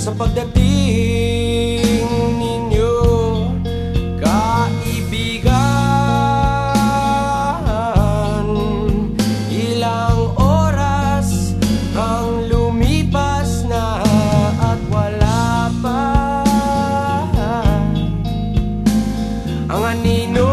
sa pagdating ninyo kaibigan ilang oras ang lumipas na at wala pa? Ang anino